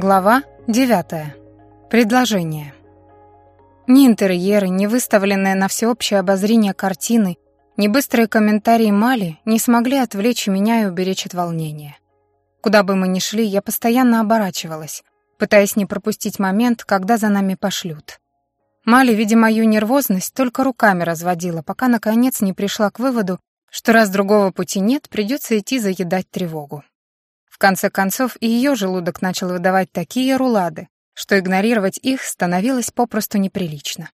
Глава 9. Предложение. Ни интерьеры, ни выставленные на всеобщее обозрение картины, ни быстрые комментарии Мали не смогли отвлечь меня и уберечь от волнения. Куда бы мы ни шли, я постоянно оборачивалась, пытаясь не пропустить момент, когда за нами пошлют. Мали, видя мою нервозность, только руками разводила, пока наконец не пришла к выводу, что раз другого пути нет, придется идти заедать тревогу. В конце концов, и ее желудок начал выдавать такие рулады, что игнорировать их становилось попросту неприлично.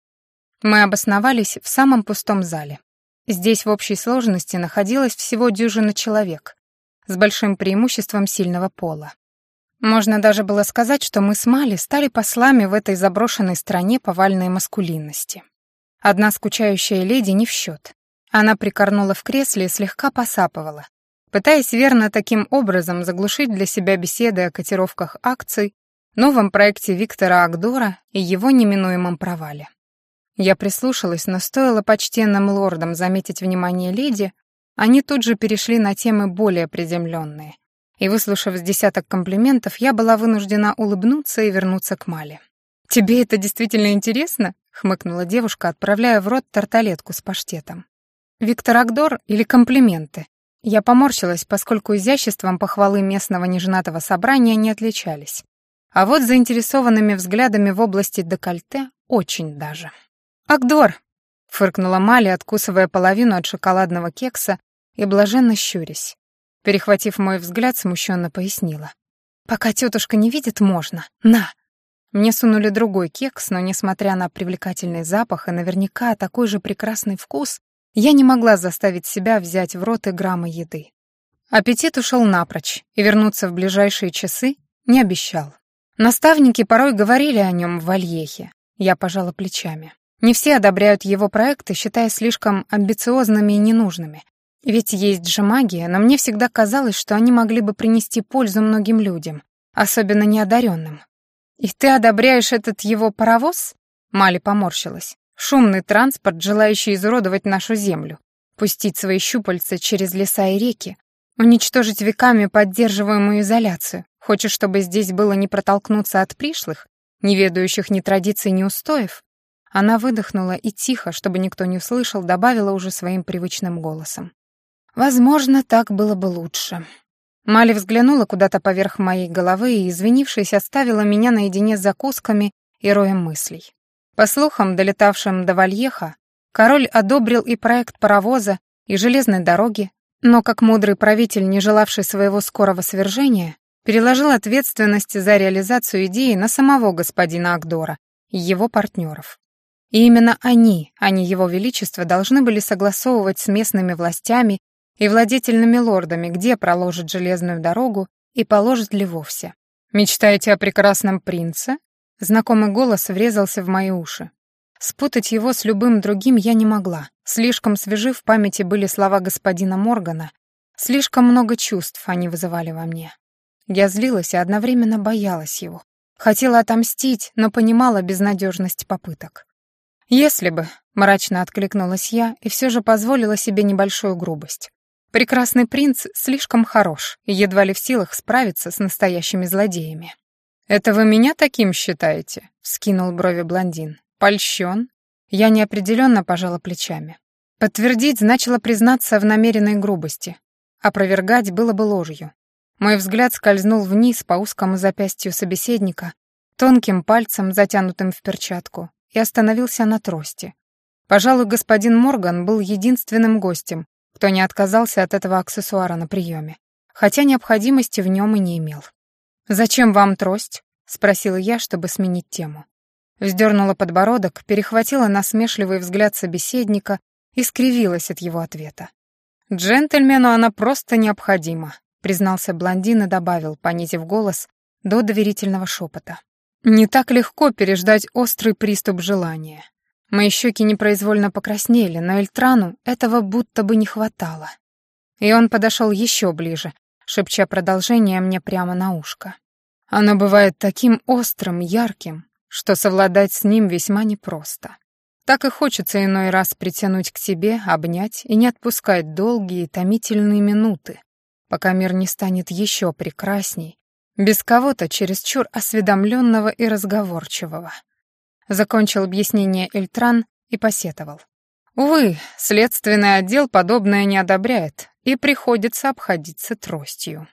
Мы обосновались в самом пустом зале. Здесь в общей сложности находилось всего дюжина человек, с большим преимуществом сильного пола. Можно даже было сказать, что мы с Мали стали послами в этой заброшенной стране повальной маскулинности. Одна скучающая леди не в счет. Она прикорнула в кресле и слегка посапывала, пытаясь верно таким образом заглушить для себя беседы о котировках акций, новом проекте Виктора Агдора и его неминуемом провале. Я прислушалась, но стоило почтенным лордам заметить внимание леди, они тут же перешли на темы более приземленные. И, выслушав с десяток комплиментов, я была вынуждена улыбнуться и вернуться к Мале. «Тебе это действительно интересно?» — хмыкнула девушка, отправляя в рот тарталетку с паштетом. «Виктор Агдор или комплименты?» Я поморщилась, поскольку изяществом похвалы местного неженатого собрания не отличались. А вот заинтересованными взглядами в области декольте очень даже. «Агдор!» — фыркнула Мали, откусывая половину от шоколадного кекса и блаженно щурясь. Перехватив мой взгляд, смущенно пояснила. «Пока тетушка не видит, можно. На!» Мне сунули другой кекс, но, несмотря на привлекательный запах и наверняка такой же прекрасный вкус, я не могла заставить себя взять в рот и грамма еды. Аппетит ушел напрочь, и вернуться в ближайшие часы не обещал. Наставники порой говорили о нем в Вальехе. Я пожала плечами. Не все одобряют его проекты, считая слишком амбициозными и ненужными. Ведь есть же магия, но мне всегда казалось, что они могли бы принести пользу многим людям, особенно неодаренным. «И ты одобряешь этот его паровоз?» Мали поморщилась. Шумный транспорт, желающий изуродовать нашу землю, пустить свои щупальца через леса и реки, уничтожить веками поддерживаемую изоляцию. Хочешь, чтобы здесь было не протолкнуться от пришлых, не ведающих ни традиций, ни устоев? Она выдохнула и тихо, чтобы никто не услышал, добавила уже своим привычным голосом. Возможно, так было бы лучше. Мали взглянула куда-то поверх моей головы и, извинившись, оставила меня наедине с закусками и роем мыслей. По слухам, долетавшим до Вальеха, король одобрил и проект паровоза, и железной дороги, но как мудрый правитель, не желавший своего скорого свержения, переложил ответственность за реализацию идеи на самого господина Агдора и его партнеров. И именно они, а не его величество, должны были согласовывать с местными властями и владетельными лордами, где проложит железную дорогу и положит ли вовсе. «Мечтаете о прекрасном принце?» Знакомый голос врезался в мои уши. Спутать его с любым другим я не могла. Слишком свежи в памяти были слова господина Моргана. Слишком много чувств они вызывали во мне. Я злилась и одновременно боялась его. Хотела отомстить, но понимала безнадежность попыток. «Если бы», — мрачно откликнулась я и все же позволила себе небольшую грубость. Прекрасный принц слишком хорош и едва ли в силах справиться с настоящими злодеями. «Это вы меня таким считаете?» — вскинул брови блондин. «Польщен?» Я неопределенно пожала плечами. Подтвердить значило признаться в намеренной грубости. Опровергать было бы ложью. Мой взгляд скользнул вниз по узкому запястью собеседника, тонким пальцем, затянутым в перчатку, и остановился на трости. Пожалуй, господин Морган был единственным гостем, кто не отказался от этого аксессуара на приеме, хотя необходимости в нем и не имел. «Зачем вам трость?» — спросила я, чтобы сменить тему. Вздернула подбородок, перехватила насмешливый взгляд собеседника и скривилась от его ответа. «Джентльмену она просто необходима», — признался блондин и добавил, понизив голос, до доверительного шепота. «Не так легко переждать острый приступ желания. Мои щеки непроизвольно покраснели, но Эльтрану этого будто бы не хватало. И он подошел еще ближе, шепча продолжение мне прямо на ушко. Оно бывает таким острым, ярким, что совладать с ним весьма непросто. Так и хочется иной раз притянуть к себе, обнять и не отпускать долгие, томительные минуты, пока мир не станет еще прекрасней, Без кого-то чересчур осведомленного и разговорчивого. Закончил объяснение Эльтран и посетовал. Увы, следственный отдел подобное не одобряет, и приходится обходиться тростью.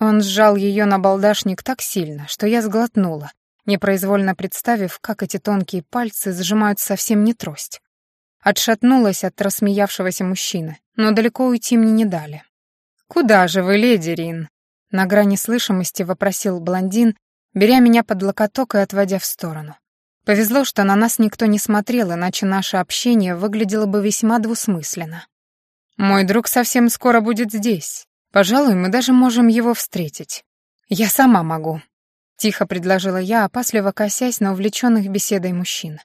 Он сжал ее на балдашник так сильно, что я сглотнула, непроизвольно представив, как эти тонкие пальцы сжимают совсем не трость. Отшатнулась от рассмеявшегося мужчины, но далеко уйти мне не дали. «Куда же вы, леди Рин?» На грани слышимости вопросил блондин, беря меня под локоток и отводя в сторону. Повезло, что на нас никто не смотрел, иначе наше общение выглядело бы весьма двусмысленно. «Мой друг совсем скоро будет здесь. Пожалуй, мы даже можем его встретить. Я сама могу», — тихо предложила я, опасливо косясь на увлеченных беседой мужчин.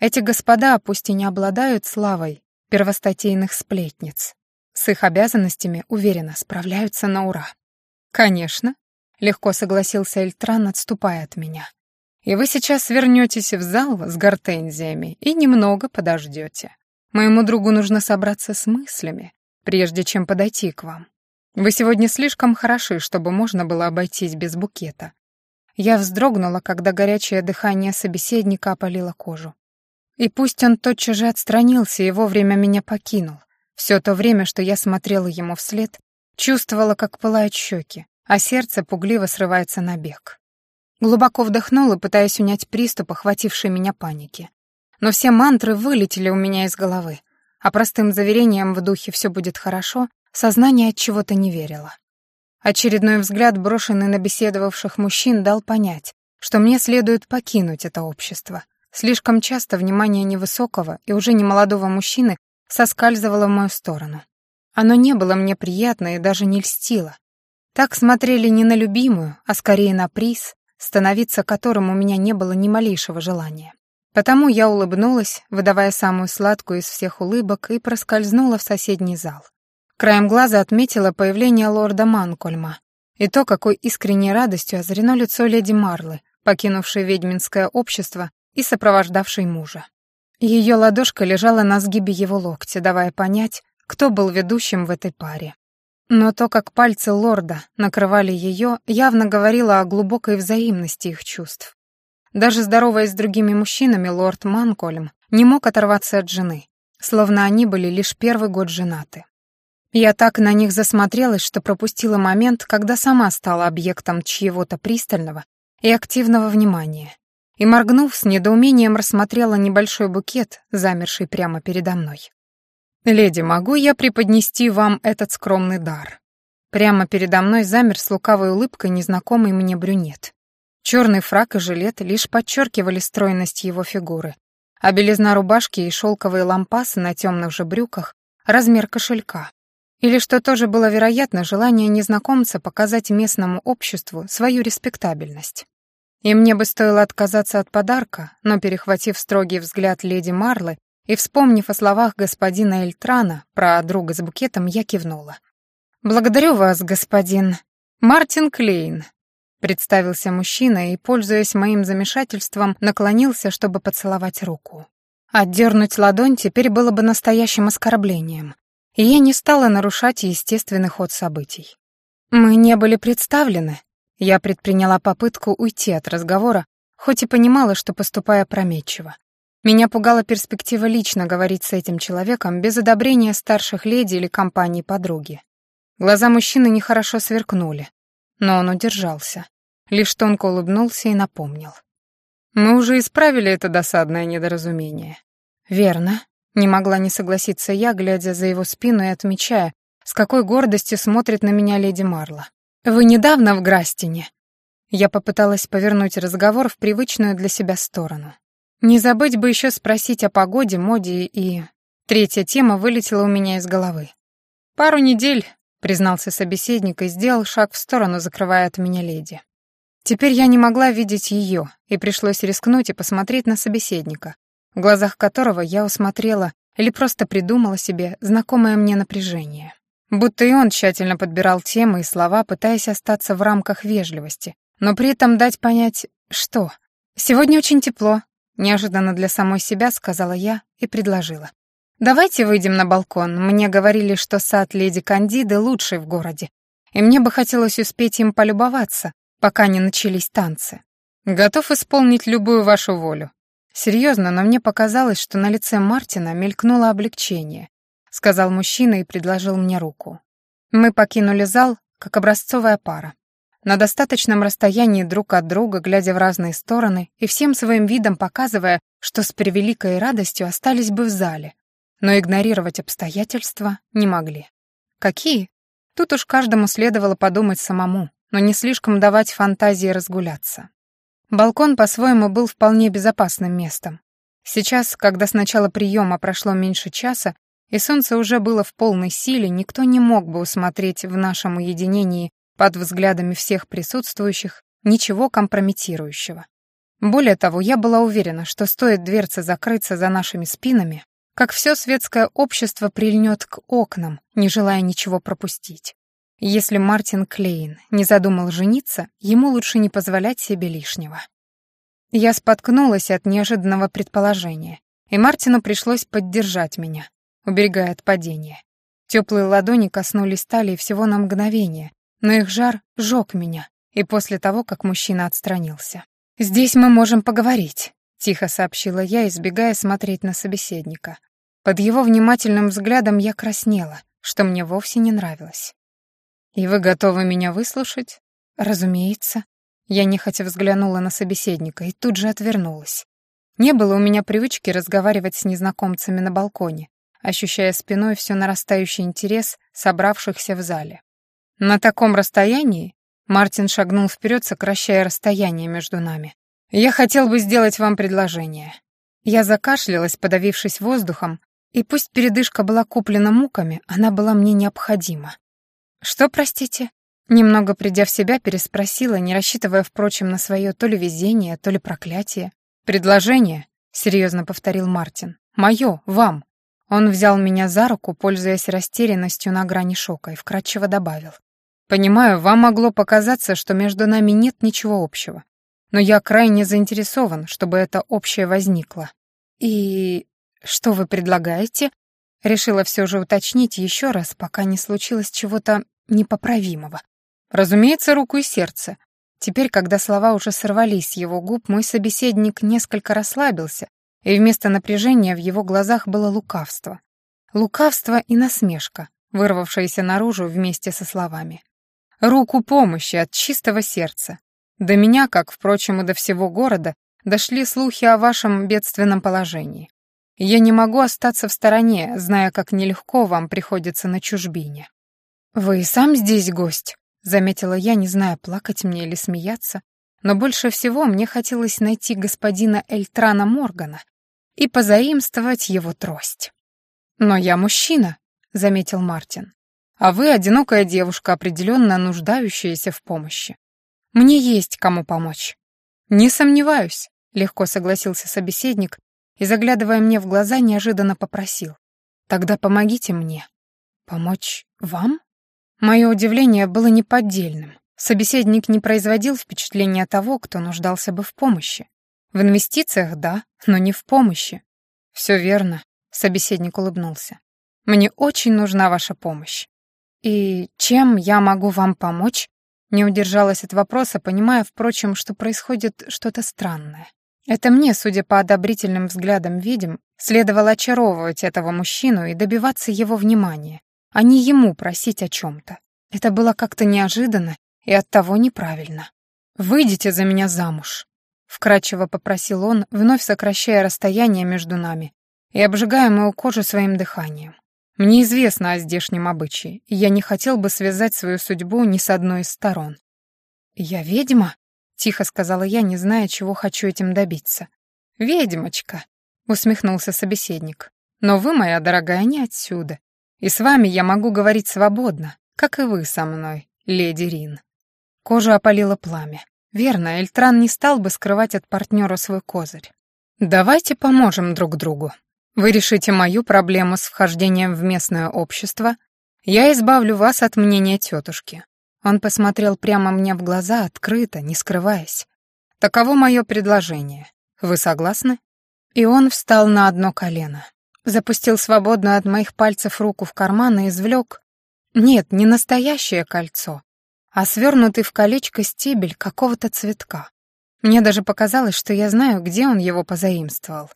Эти господа, пусть и не обладают славой первостатейных сплетниц, с их обязанностями, уверенно, справляются на ура. «Конечно», — легко согласился Эльтран, отступая от меня. И вы сейчас вернетесь в зал с гортензиями и немного подождете. Моему другу нужно собраться с мыслями, прежде чем подойти к вам. Вы сегодня слишком хороши, чтобы можно было обойтись без букета. Я вздрогнула, когда горячее дыхание собеседника опалило кожу. И пусть он тотчас же отстранился и вовремя меня покинул, все то время, что я смотрела ему вслед, чувствовала, как пылают щеки, а сердце пугливо срывается на бег. Глубоко вдохнула, пытаясь унять приступ, охвативший меня паники. Но все мантры вылетели у меня из головы, а простым заверением в духе «все будет хорошо» сознание от чего-то не верило. Очередной взгляд, брошенный на беседовавших мужчин, дал понять, что мне следует покинуть это общество. Слишком часто внимание невысокого и уже немолодого мужчины соскальзывало в мою сторону. Оно не было мне приятно и даже не льстило. Так смотрели не на любимую, а скорее на приз, становиться которым у меня не было ни малейшего желания. Потому я улыбнулась, выдавая самую сладкую из всех улыбок, и проскользнула в соседний зал. Краем глаза отметила появление лорда Манкольма и то, какой искренней радостью озарено лицо леди Марлы, покинувшей ведьминское общество и сопровождавшей мужа. Ее ладошка лежала на сгибе его локтя, давая понять, кто был ведущим в этой паре. Но то, как пальцы лорда накрывали ее, явно говорило о глубокой взаимности их чувств. Даже здороваясь с другими мужчинами, лорд Манкольм не мог оторваться от жены, словно они были лишь первый год женаты. Я так на них засмотрелась, что пропустила момент, когда сама стала объектом чьего-то пристального и активного внимания. И, моргнув, с недоумением рассмотрела небольшой букет, замерший прямо передо мной. «Леди, могу я преподнести вам этот скромный дар?» Прямо передо мной замер с лукавой улыбкой незнакомый мне брюнет. Черный фрак и жилет лишь подчеркивали стройность его фигуры, а белизна рубашки и шелковые лампасы на темных же брюках — размер кошелька. Или, что тоже было вероятно, желание незнакомца показать местному обществу свою респектабельность. И мне бы стоило отказаться от подарка, но, перехватив строгий взгляд леди Марлы, и, вспомнив о словах господина Эльтрана про друга с букетом, я кивнула. «Благодарю вас, господин Мартин Клейн», — представился мужчина и, пользуясь моим замешательством, наклонился, чтобы поцеловать руку. Отдернуть ладонь теперь было бы настоящим оскорблением, и я не стала нарушать естественный ход событий. «Мы не были представлены», — я предприняла попытку уйти от разговора, хоть и понимала, что поступая опрометчиво. Меня пугала перспектива лично говорить с этим человеком без одобрения старших леди или компании подруги. Глаза мужчины нехорошо сверкнули, но он удержался. Лишь тонко улыбнулся и напомнил. «Мы уже исправили это досадное недоразумение». «Верно», — не могла не согласиться я, глядя за его спину и отмечая, с какой гордостью смотрит на меня леди Марла. «Вы недавно в Грастине?» Я попыталась повернуть разговор в привычную для себя сторону. Не забыть бы еще спросить о погоде, моде и... Третья тема вылетела у меня из головы. «Пару недель», — признался собеседник и сделал шаг в сторону, закрывая от меня леди. Теперь я не могла видеть ее, и пришлось рискнуть и посмотреть на собеседника, в глазах которого я усмотрела или просто придумала себе знакомое мне напряжение. Будто и он тщательно подбирал темы и слова, пытаясь остаться в рамках вежливости, но при этом дать понять, что. «Сегодня очень тепло», Неожиданно для самой себя сказала я и предложила. «Давайте выйдем на балкон. Мне говорили, что сад леди Кандиды лучший в городе, и мне бы хотелось успеть им полюбоваться, пока не начались танцы. Готов исполнить любую вашу волю. Серьезно, но мне показалось, что на лице Мартина мелькнуло облегчение, сказал мужчина и предложил мне руку. Мы покинули зал, как образцовая пара. На достаточном расстоянии друг от друга, глядя в разные стороны и всем своим видом показывая, что с превеликой радостью остались бы в зале, но игнорировать обстоятельства не могли. Какие? Тут уж каждому следовало подумать самому, но не слишком давать фантазии разгуляться. Балкон по-своему был вполне безопасным местом. Сейчас, когда с начала приема прошло меньше часа, и солнце уже было в полной силе, никто не мог бы усмотреть в нашем уединении под взглядами всех присутствующих ничего компрометирующего. Более того, я была уверена, что стоит дверца закрыться за нашими спинами, как все светское общество прильнет к окнам, не желая ничего пропустить. Если Мартин Клейн не задумал жениться, ему лучше не позволять себе лишнего. Я споткнулась от неожиданного предположения, и Мартину пришлось поддержать меня, уберегая от падения. Теплые ладони коснулись талии всего на мгновение, но их жар жёг меня, и после того, как мужчина отстранился. «Здесь мы можем поговорить», — тихо сообщила я, избегая смотреть на собеседника. Под его внимательным взглядом я краснела, что мне вовсе не нравилось. «И вы готовы меня выслушать?» «Разумеется». Я нехотя взглянула на собеседника и тут же отвернулась. Не было у меня привычки разговаривать с незнакомцами на балконе, ощущая спиной все нарастающий интерес собравшихся в зале. На таком расстоянии Мартин шагнул вперед, сокращая расстояние между нами. «Я хотел бы сделать вам предложение». Я закашлялась, подавившись воздухом, и пусть передышка была куплена муками, она была мне необходима. «Что, простите?» Немного придя в себя, переспросила, не рассчитывая, впрочем, на свое то ли везение, то ли проклятие. «Предложение», — серьезно повторил Мартин. «Мое, вам». Он взял меня за руку, пользуясь растерянностью на грани шока, и вкратчиво добавил. «Понимаю, вам могло показаться, что между нами нет ничего общего. Но я крайне заинтересован, чтобы это общее возникло. И «Что вы предлагаете?» Решила все же уточнить еще раз, пока не случилось чего-то непоправимого. Разумеется, руку и сердце. Теперь, когда слова уже сорвались с его губ, мой собеседник несколько расслабился, и вместо напряжения в его глазах было лукавство. Лукавство и насмешка, вырвавшаяся наружу вместе со словами. «Руку помощи от чистого сердца. До меня, как, впрочем, и до всего города, дошли слухи о вашем бедственном положении. Я не могу остаться в стороне, зная, как нелегко вам приходится на чужбине. Вы и сам здесь гость, заметила я, не зная, плакать мне или смеяться, но больше всего мне хотелось найти господина Эльтрана Моргана и позаимствовать его трость. Но я мужчина, заметил Мартин. А вы одинокая девушка, определенно нуждающаяся в помощи. Мне есть кому помочь. Не сомневаюсь, легко согласился собеседник, и, заглядывая мне в глаза, неожиданно попросил. «Тогда помогите мне». «Помочь вам?» Мое удивление было неподдельным. Собеседник не производил впечатления того, кто нуждался бы в помощи. В инвестициях — да, но не в помощи. «Все верно», — собеседник улыбнулся. «Мне очень нужна ваша помощь». «И чем я могу вам помочь?» Не удержалась от вопроса, понимая, впрочем, что происходит что-то странное. Это мне, судя по одобрительным взглядам видим, следовало очаровывать этого мужчину и добиваться его внимания, а не ему просить о чем-то. Это было как-то неожиданно и оттого неправильно. «Выйдите за меня замуж», — вкратчиво попросил он, вновь сокращая расстояние между нами и обжигая мою кожу своим дыханием. Мне известно о здешнем обычае, и я не хотел бы связать свою судьбу ни с одной из сторон. «Я ведьма?» — тихо сказала я, не зная, чего хочу этим добиться. «Ведьмочка», — усмехнулся собеседник. «Но вы, моя дорогая, не отсюда. И с вами я могу говорить свободно, как и вы со мной, леди Рин». Кожу опалило пламя. Верно, Эльтран не стал бы скрывать от партнера свой козырь. «Давайте поможем друг другу. Вы решите мою проблему с вхождением в местное общество, я избавлю вас от мнения тетушки. Он посмотрел прямо мне в глаза, открыто, не скрываясь. «Таково мое предложение. Вы согласны?» И он встал на одно колено. Запустил свободную от моих пальцев руку в карман и извлек... Нет, не настоящее кольцо, а свернутый в колечко стебель какого-то цветка. Мне даже показалось, что я знаю, где он его позаимствовал.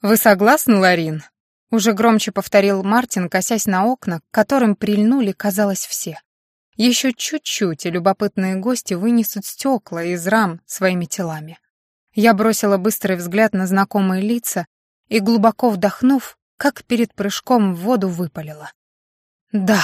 «Вы согласны, Ларин?» Уже громче повторил Мартин, косясь на окна, к которым прильнули, казалось, все. Еще чуть-чуть, и любопытные гости вынесут стекла из рам своими телами. Я бросила быстрый взгляд на знакомые лица и, глубоко вдохнув, как перед прыжком в воду выпалила. «Да».